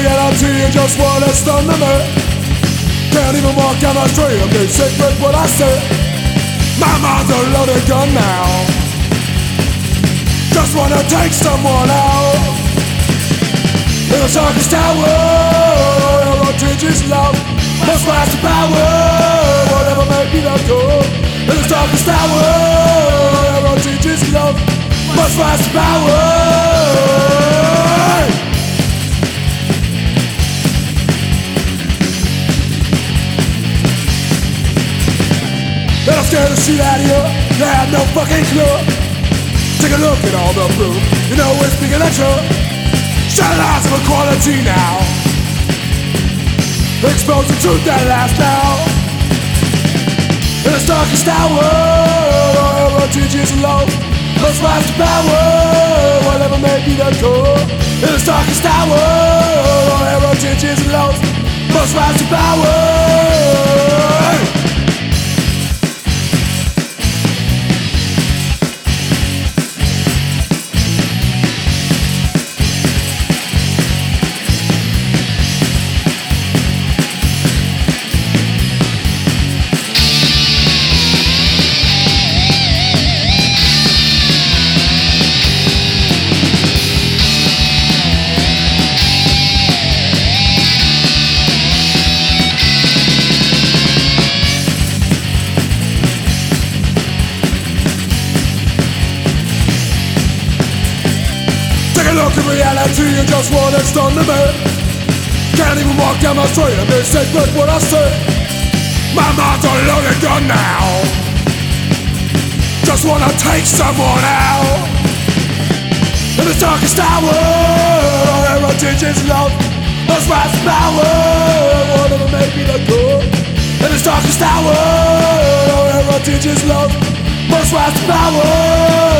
you just wanna stun the me. Can't even walk down the street, I'm getting sick with what I say. My mind's a loaded gun now. Just wanna take someone out. In the darkest tower, your teaches love. Must rise to power, whatever may be the goal. In the darkest tower, your teaches love. Must rise to power. You. No fucking clue. Take a look at all the proof. You know it's bigger than true. Shut lies of equality now. Expose the truth that lasts now. In the darkest hour, our teachers low. Let's rise to power, whatever may be the code. In the darkest hour, our teachers low. Let's rise to power. Look at reality and just wanna stun the man. Can't even walk down my street and be sick with what I say. My mind's a loaded gun now. Just wanna take someone out. In the darkest hour, our heritage is love. Let's rise to power, whatever may be the good. In the darkest hour, our heritage is love. Must rise to power.